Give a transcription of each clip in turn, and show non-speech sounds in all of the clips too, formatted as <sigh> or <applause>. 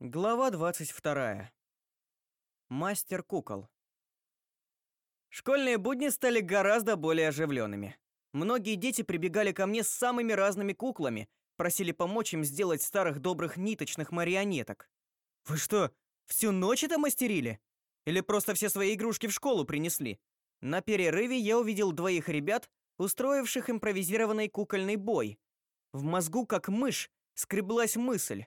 Глава 22. Мастер кукол. Школьные будни стали гораздо более оживленными. Многие дети прибегали ко мне с самыми разными куклами, просили помочь им сделать старых добрых ниточных марионеток. Вы что, всю ночь это мастерили? Или просто все свои игрушки в школу принесли? На перерыве я увидел двоих ребят, устроивших импровизированный кукольный бой. В мозгу, как мышь, скреблась мысль: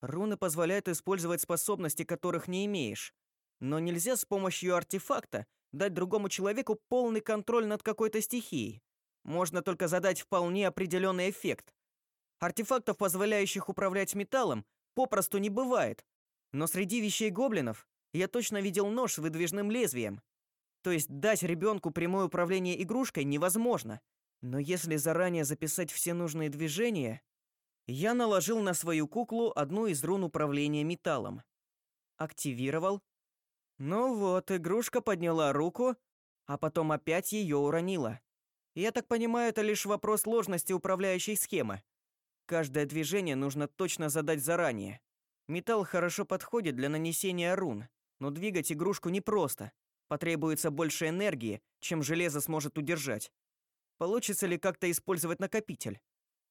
Руны позволяют использовать способности, которых не имеешь. Но нельзя с помощью артефакта дать другому человеку полный контроль над какой-то стихией. Можно только задать вполне определенный эффект. Артефактов, позволяющих управлять металлом, попросту не бывает. Но среди вещей гоблинов я точно видел нож с выдвижным лезвием. То есть дать ребенку прямое управление игрушкой невозможно. Но если заранее записать все нужные движения, я наложил на свою куклу одну из рун управления металлом. Активировал. Ну вот, игрушка подняла руку, а потом опять ее уронила. Я так понимаю, это лишь вопрос сложности управляющей схемы. Каждое движение нужно точно задать заранее. Металл хорошо подходит для нанесения рун, но двигать игрушку непросто. Потребуется больше энергии, чем железо сможет удержать. Получится ли как-то использовать накопитель?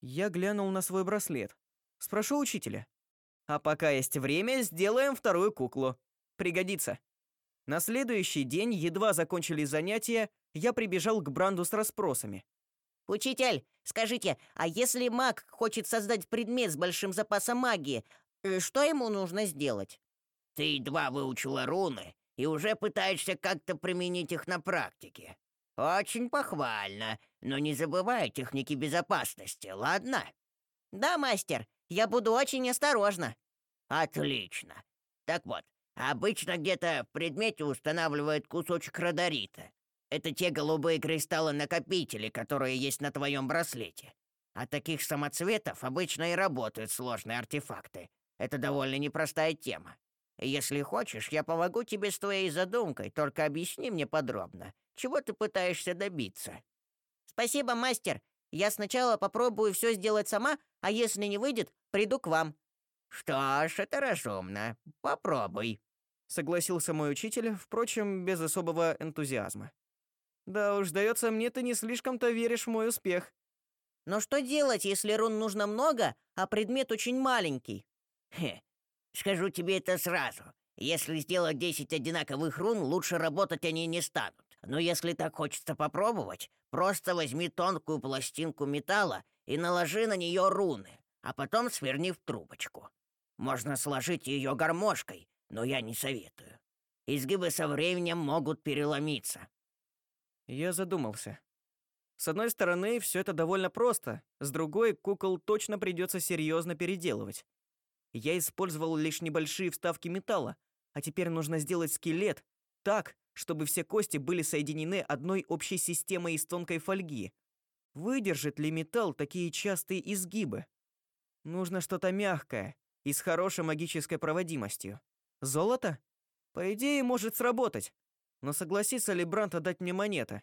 Я глянул на свой браслет. Спрошу учителя. А пока есть время, сделаем вторую куклу. Пригодится. На следующий день, едва закончили занятия, я прибежал к Бранду с расспросами. Учитель, скажите, а если маг хочет создать предмет с большим запасом магии, э, что ему нужно сделать? Ты едва выучила руны и уже пытаешься как-то применить их на практике. Очень похвально, но не забывай о технике безопасности, ладно? Да, мастер, я буду очень осторожна. Отлично. Так вот, обычно где-то в предмете устанавливают кусочек родорита. Это те голубые кристаллы-накопители, которые есть на твоем браслете. От таких самоцветов обычно и работают сложные артефакты. Это довольно непростая тема. Если хочешь, я помогу тебе с твоей задумкой, только объясни мне подробно, чего ты пытаешься добиться?» «Спасибо, мастер. Я сначала попробую все сделать сама, а если не выйдет, приду к вам». «Что ж, это разумно. Попробуй», — согласился мой учитель, впрочем, без особого энтузиазма. «Да уж, сдается мне, ты не слишком-то веришь в мой успех». «Но что делать, если рун нужно много, а предмет очень маленький?» «Хе, скажу тебе это сразу. Если сделать 10 одинаковых рун, лучше работать они не станут. Но если так хочется попробовать, просто возьми тонкую пластинку металла и наложи на нее руны, а потом сверни в трубочку. Можно сложить ее гармошкой, но я не советую. Изгибы со временем могут переломиться. Я задумался. С одной стороны, все это довольно просто, с другой, кукол точно придется серьезно переделывать. Я использовал лишь небольшие вставки металла, а теперь нужно сделать скелет так, чтобы все кости были соединены одной общей системой из тонкой фольги. Выдержит ли металл такие частые изгибы? Нужно что-то мягкое и с хорошей магической проводимостью. Золото? По идее, может сработать. Но согласится ли Брант отдать мне монеты?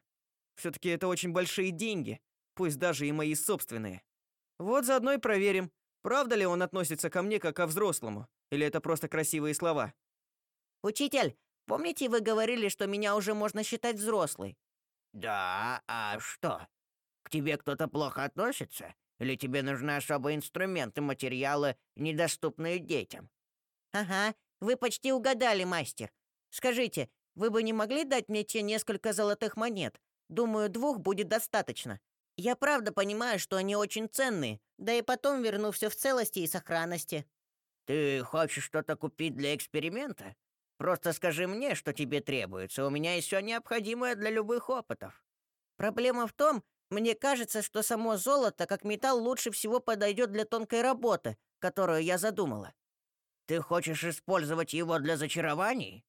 все таки это очень большие деньги, пусть даже и мои собственные. Вот заодно и проверим, правда ли он относится ко мне как ко взрослому, или это просто красивые слова. Учитель, Помните, вы говорили, что меня уже можно считать взрослой? Да, а что? К тебе кто-то плохо относится? Или тебе нужны особые инструменты, материалы, недоступные детям? Ага, вы почти угадали, мастер. Скажите, вы бы не могли дать мне те несколько золотых монет? Думаю, двух будет достаточно. Я правда понимаю, что они очень ценные, да и потом верну все в целости и сохранности. Ты хочешь что-то купить для эксперимента? Просто скажи мне, что тебе требуется. У меня есть все необходимое для любых опытов. Проблема в том, мне кажется, что само золото как металл лучше всего подойдет для тонкой работы, которую я задумала. Ты хочешь использовать его для зачарований?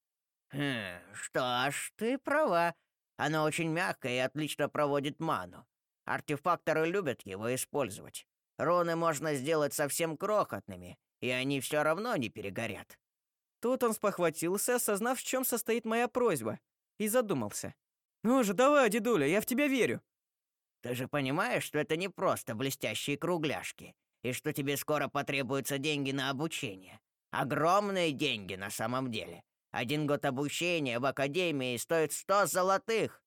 Хм, что ж, ты права. Оно очень мягкое и отлично проводит ману. Артефакторы любят его использовать. Руны можно сделать совсем крохотными, и они все равно не перегорят. Тут он спохватился, осознав, в чем состоит моя просьба, и задумался. «Ну же, давай, дедуля, я в тебя верю». «Ты же понимаешь, что это не просто блестящие кругляшки, и что тебе скоро потребуются деньги на обучение. Огромные деньги на самом деле. Один год обучения в академии стоит сто золотых.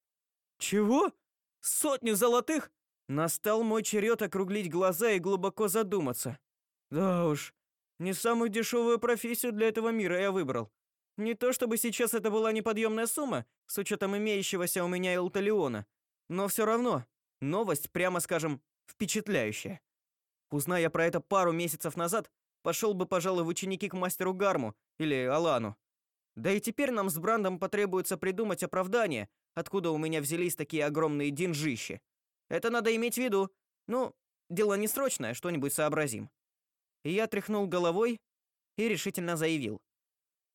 Чего? Сотни золотых? Настал мой черед округлить глаза и глубоко задуматься. Да уж, не самую дешевую профессию для этого мира я выбрал. Не то чтобы сейчас это была неподъемная сумма, с учетом имеющегося у меня Элталиона, но все равно новость, прямо скажем, впечатляющая. Узная я про это пару месяцев назад, пошел бы, пожалуй, в ученики к мастеру Гарму или Алану. Да и теперь нам с Брандом потребуется придумать оправдание, откуда у меня взялись такие огромные деньжищи. Это надо иметь в виду. Ну, дело не срочное, что-нибудь сообразим. И я тряхнул головой и решительно заявил: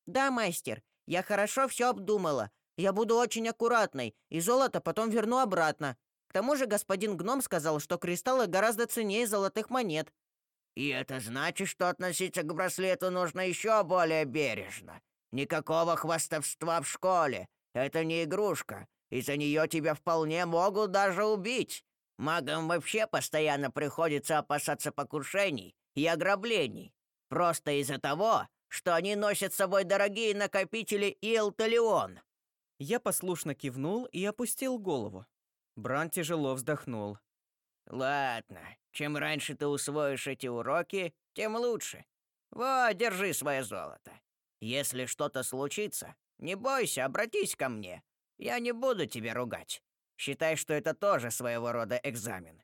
"Да, мастер, я хорошо все обдумала. Я буду очень аккуратной, и золото потом верну обратно. К тому же господин гном сказал, что кристаллы гораздо ценнее золотых монет. И это значит, что относиться к браслету нужно еще более бережно. Никакого хвастовства в школе. Это не игрушка. Из-за нее тебя вполне могут даже убить. Магам вообще постоянно приходится опасаться покушений и ограблений. Просто из-за того, что они носят с собой дорогие накопители и элталион. Я послушно кивнул и опустил голову. Бран тяжело вздохнул. Ладно, чем раньше ты усвоишь эти уроки, тем лучше. Вот, держи свое золото. Если что-то случится, не бойся, обратись ко мне. Я не буду тебя ругать. Считай, что это тоже своего рода экзамен.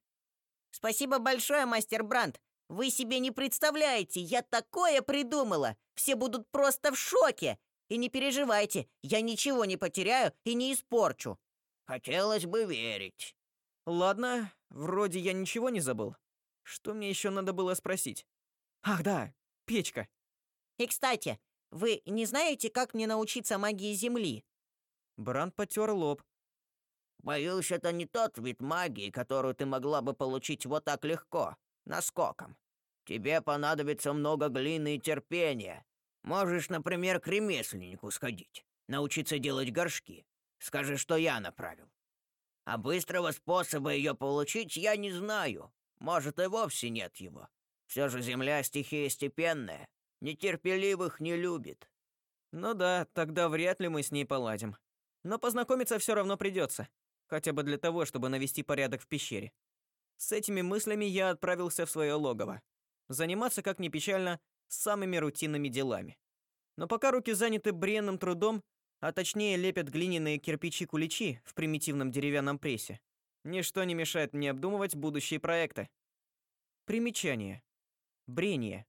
Спасибо большое, мастер Бранд. Вы себе не представляете, я такое придумала. Все будут просто в шоке. И не переживайте, я ничего не потеряю и не испорчу. Хотелось бы верить. Ладно, вроде я ничего не забыл. Что мне еще надо было спросить? Ах, да, печка. И, кстати, вы не знаете, как мне научиться магии Земли? Бранд потер лоб. Боюсь, это не тот вид магии, которую ты могла бы получить вот так легко, наскоком. Тебе понадобится много глины и терпения. Можешь, например, к ремесленнику сходить, научиться делать горшки. Скажи, что я направил. А быстрого способа ее получить я не знаю. Может, и вовсе нет его. Все же земля стихия степенная, нетерпеливых не любит. Ну да, тогда вряд ли мы с ней поладим. Но познакомиться все равно придется, хотя бы для того, чтобы навести порядок в пещере. С этими мыслями я отправился в свое логово. Заниматься, как ни печально, самыми рутинными делами. Но пока руки заняты бренным трудом, а точнее лепят глиняные кирпичи-куличи в примитивном деревянном прессе. Ничто не мешает мне обдумывать будущие проекты. Примечание. Брение.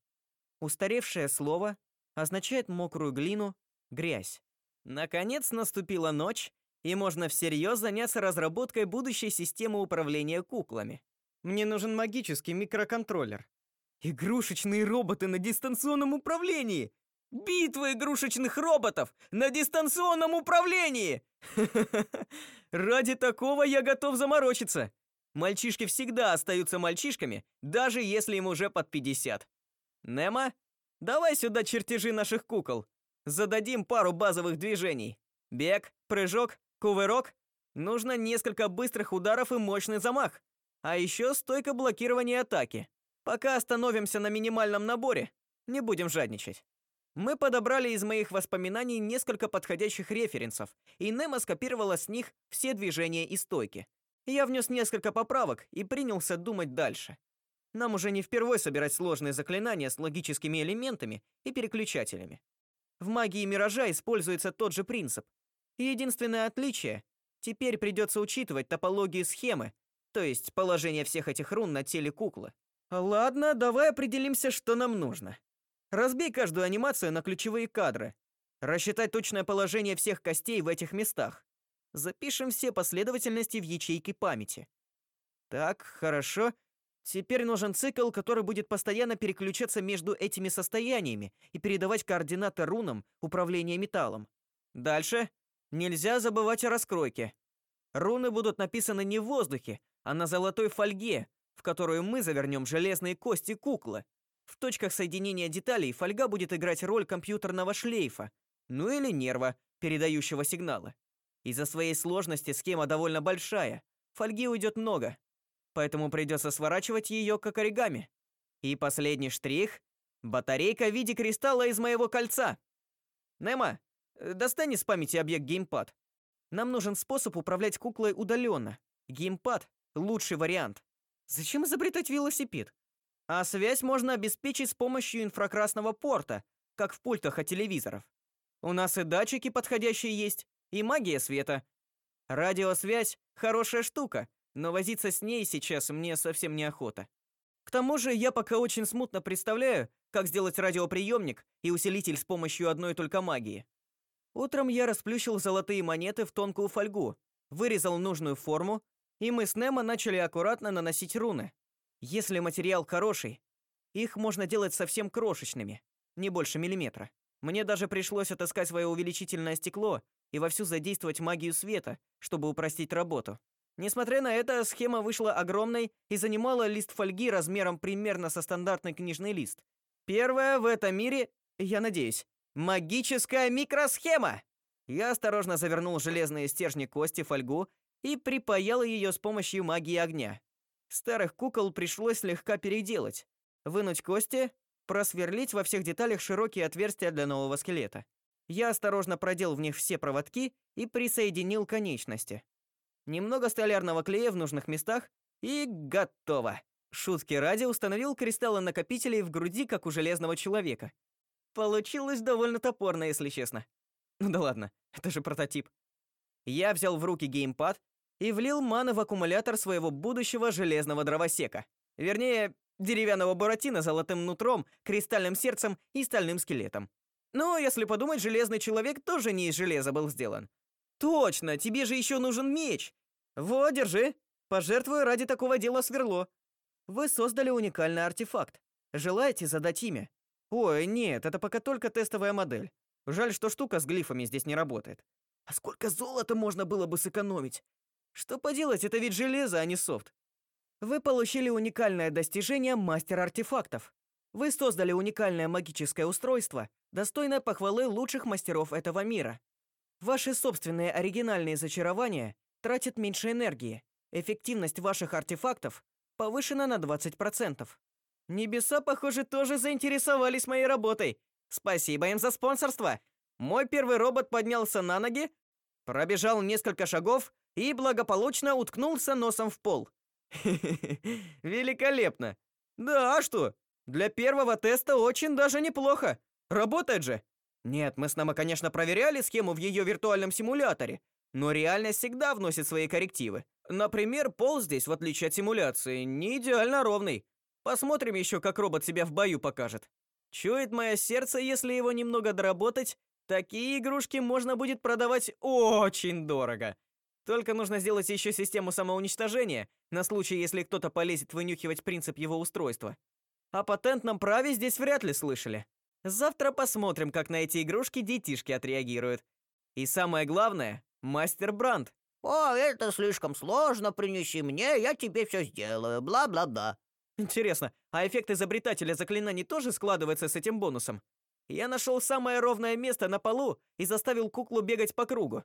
Устаревшее слово означает мокрую глину, грязь. Наконец наступила ночь, и можно всерьез заняться разработкой будущей системы управления куклами. Мне нужен магический микроконтроллер. Игрушечные роботы на дистанционном управлении. Битва игрушечных роботов на дистанционном управлении! <laughs> Ради такого я готов заморочиться. Мальчишки всегда остаются мальчишками, даже если им уже под 50. Нема, давай сюда чертежи наших кукол. Зададим пару базовых движений. Бег, прыжок, кувырок. Нужно несколько быстрых ударов и мощный замах. А еще стойка блокирования атаки. Пока остановимся на минимальном наборе, не будем жадничать. Мы подобрали из моих воспоминаний несколько подходящих референсов, и Немо скопировала с них все движения и стойки. Я внес несколько поправок и принялся думать дальше. Нам уже не впервой собирать сложные заклинания с логическими элементами и переключателями. В магии миража используется тот же принцип. Единственное отличие теперь придется учитывать топологию схемы, то есть положение всех этих рун на теле куклы. Ладно, давай определимся, что нам нужно. Разбей каждую анимацию на ключевые кадры. Рассчитать точное положение всех костей в этих местах. Запишем все последовательности в ячейке памяти. Так, хорошо. Теперь нужен цикл, который будет постоянно переключаться между этими состояниями и передавать координаты рунам управления металлом. Дальше нельзя забывать о раскройке. Руны будут написаны не в воздухе, а на золотой фольге, в которую мы завернем железные кости куклы. В точках соединения деталей фольга будет играть роль компьютерного шлейфа, ну или нерва, передающего сигналы. Из-за своей сложности схема довольно большая. Фольги уйдет много, поэтому придется сворачивать ее как оригами. И последний штрих Батарейка в виде кристалла из моего кольца. Нема, э, достань из памяти объект геймпад. Нам нужен способ управлять куклой удаленно. Геймпад лучший вариант. Зачем изобретать велосипед? А связь можно обеспечить с помощью инфракрасного порта, как в пультах от телевизоров. У нас и датчики подходящие есть, и магия света. Радиосвязь хорошая штука, но возиться с ней сейчас мне совсем неохота. К тому же я пока очень смутно представляю, как сделать радиоприемник и усилитель с помощью одной только магии. Утром я расплющил золотые монеты в тонкую фольгу, вырезал нужную форму, и мы с Немо начали аккуратно наносить руны. Если материал хороший, их можно делать совсем крошечными, не больше миллиметра. Мне даже пришлось отыскать свое увеличительное стекло и вовсю задействовать магию света, чтобы упростить работу. Несмотря на это, схема вышла огромной и занимала лист фольги размером примерно со стандартный книжный лист. Первая в этом мире, я надеюсь, магическая микросхема. Я осторожно завернул железные стержни кости в фольгу и припаял ее с помощью магии огня. Старых кукол пришлось слегка переделать, вынуть кости, просверлить во всех деталях широкие отверстия для нового скелета. Я осторожно продел в них все проводки и присоединил конечности. Немного столярного клея в нужных местах и готово. Шутки ради установил кристаллы накопителей в груди, как у железного человека. Получилось довольно топорно, если честно. Ну да ладно, это же прототип. Я взял в руки геймпад и влил ману в аккумулятор своего будущего железного дровосека. Вернее, деревянного буратино с золотым нутром, кристальным сердцем и стальным скелетом. Но, если подумать, железный человек тоже не из железа был сделан. Точно, тебе же еще нужен меч. Вот, держи. Пожертвую ради такого дела сверло. Вы создали уникальный артефакт. Желаете задать имя? Ой, нет, это пока только тестовая модель. Жаль, что штука с глифами здесь не работает. А сколько золота можно было бы сэкономить? Что поделать, это ведь железо, а не софт. Вы получили уникальное достижение мастер артефактов. Вы создали уникальное магическое устройство, достойное похвалы лучших мастеров этого мира. Ваши собственные оригинальные зачарования тратят меньше энергии. Эффективность ваших артефактов повышена на 20%. Небеса, похоже, тоже заинтересовались моей работой. Спасибо им за спонсорство. Мой первый робот поднялся на ноги, пробежал несколько шагов и благополучно уткнулся носом в пол. <laughs> Великолепно. Да, а что? Для первого теста очень даже неплохо. Работает же. Нет, мы с Нама, конечно, проверяли схему в ее виртуальном симуляторе, но реальность всегда вносит свои коррективы. Например, пол здесь, в отличие от симуляции, не идеально ровный. Посмотрим еще, как робот себя в бою покажет. Чует мое сердце, если его немного доработать, такие игрушки можно будет продавать очень дорого. Только нужно сделать еще систему самоуничтожения, на случай, если кто-то полезет вынюхивать принцип его устройства. О патентном праве здесь вряд ли слышали. Завтра посмотрим, как на эти игрушки детишки отреагируют. И самое главное, мастер Бранд. «О, это слишком сложно, принеси мне, я тебе все сделаю, бла-бла-бла». Интересно, а эффект изобретателя заклинаний тоже складывается с этим бонусом? Я нашел самое ровное место на полу и заставил куклу бегать по кругу.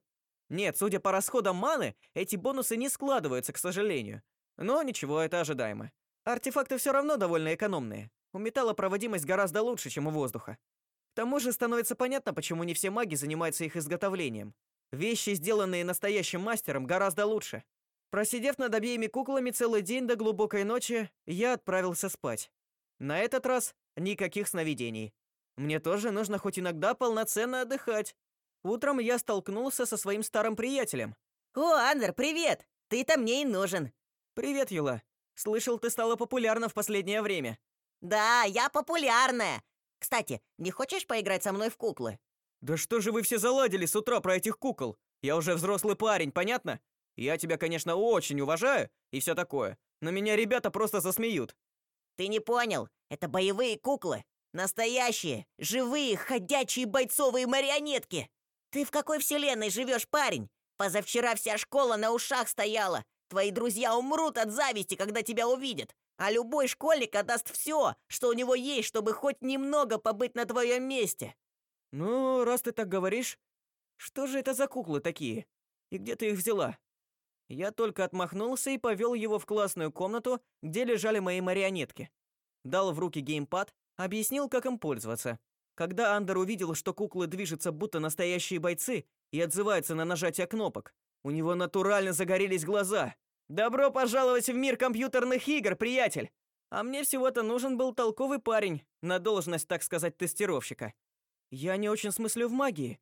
Нет, судя по расходам маны, эти бонусы не складываются, к сожалению. Но ничего, это ожидаемо. Артефакты все равно довольно экономные. У металла проводимость гораздо лучше, чем у воздуха. К тому же становится понятно, почему не все маги занимаются их изготовлением. Вещи, сделанные настоящим мастером, гораздо лучше. Просидев над обеими куклами целый день до глубокой ночи, я отправился спать. На этот раз никаких сновидений. Мне тоже нужно хоть иногда полноценно отдыхать. Утром я столкнулся со своим старым приятелем. О, Андер, привет! Ты-то мне и нужен. Привет, Юла. Слышал, ты стала популярна в последнее время. Да, я популярная. Кстати, не хочешь поиграть со мной в куклы? Да что же вы все заладили с утра про этих кукол? Я уже взрослый парень, понятно? Я тебя, конечно, очень уважаю и все такое, но меня ребята просто засмеют. Ты не понял? Это боевые куклы. Настоящие, живые, ходячие бойцовые марионетки. Ты в какой вселенной живешь, парень? Позавчера вся школа на ушах стояла. Твои друзья умрут от зависти, когда тебя увидят. А любой школьник отдаст все, что у него есть, чтобы хоть немного побыть на твоем месте. Ну, раз ты так говоришь, что же это за куклы такие? И где ты их взяла? Я только отмахнулся и повел его в классную комнату, где лежали мои марионетки. Дал в руки геймпад, Объяснил, как им пользоваться. Когда Андер увидел, что куклы движутся будто настоящие бойцы и отзываются на нажатие кнопок, у него натурально загорелись глаза. Добро пожаловать в мир компьютерных игр, приятель. А мне всего-то нужен был толковый парень на должность, так сказать, тестировщика. Я не очень смыслю в магии.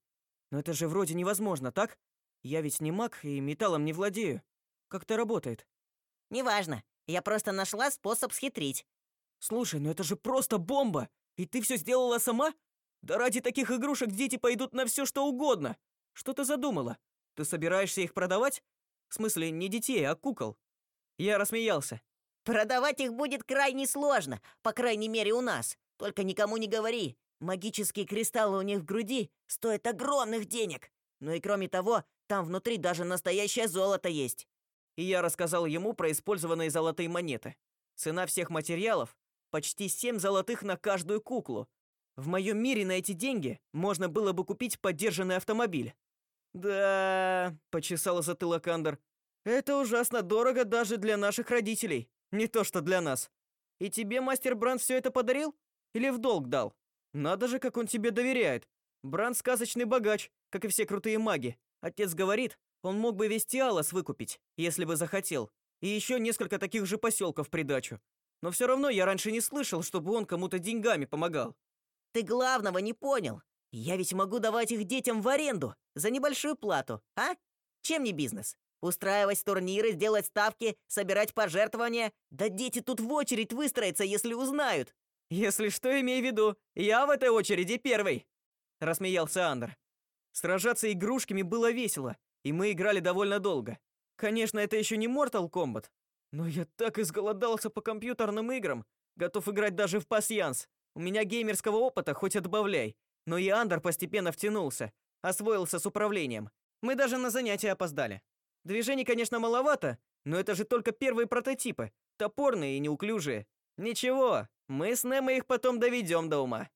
Но это же вроде невозможно, так? Я ведь не маг и металлом не владею. Как это работает? Неважно. Я просто нашла способ схитрить. Слушай, ну это же просто бомба. И ты все сделала сама? Да ради таких игрушек дети пойдут на все, что угодно. Что ты задумала? Ты собираешься их продавать? В смысле, не детей, а кукол. Я рассмеялся. Продавать их будет крайне сложно, по крайней мере, у нас. Только никому не говори. Магические кристаллы у них в груди стоят огромных денег. Ну и кроме того, там внутри даже настоящее золото есть. И я рассказал ему про использованные золотые монеты. Цена всех материалов почти семь золотых на каждую куклу. В моем мире на эти деньги можно было бы купить подержанный автомобиль. Да, почесал затылок Андер. Это ужасно дорого даже для наших родителей, не то что для нас. И тебе мастер Бранд все это подарил или в долг дал? Надо же, как он тебе доверяет. Бранд сказочный богач, как и все крутые маги. Отец говорит, он мог бы весь Тиалос выкупить, если бы захотел. И еще несколько таких же поселков в придачу. Но все равно я раньше не слышал, чтобы он кому-то деньгами помогал. Ты главного не понял. Я ведь могу давать их детям в аренду за небольшую плату, а? Чем не бизнес? Устраивать турниры, сделать ставки, собирать пожертвования. Да дети тут в очередь выстроятся, если узнают. Если что, имей в виду, я в этой очереди первый, рассмеялся Андер. Сражаться игрушками было весело, и мы играли довольно долго. Конечно, это еще не Mortal Kombat, но я так изголодался по компьютерным играм, готов играть даже в пасьянс. У меня геймерского опыта хоть отбавляй, но и Андер постепенно втянулся, освоился с управлением. Мы даже на занятия опоздали. Движений, конечно, маловато, но это же только первые прототипы, топорные и неуклюжие. Ничего, мы с Немо их потом доведем до ума.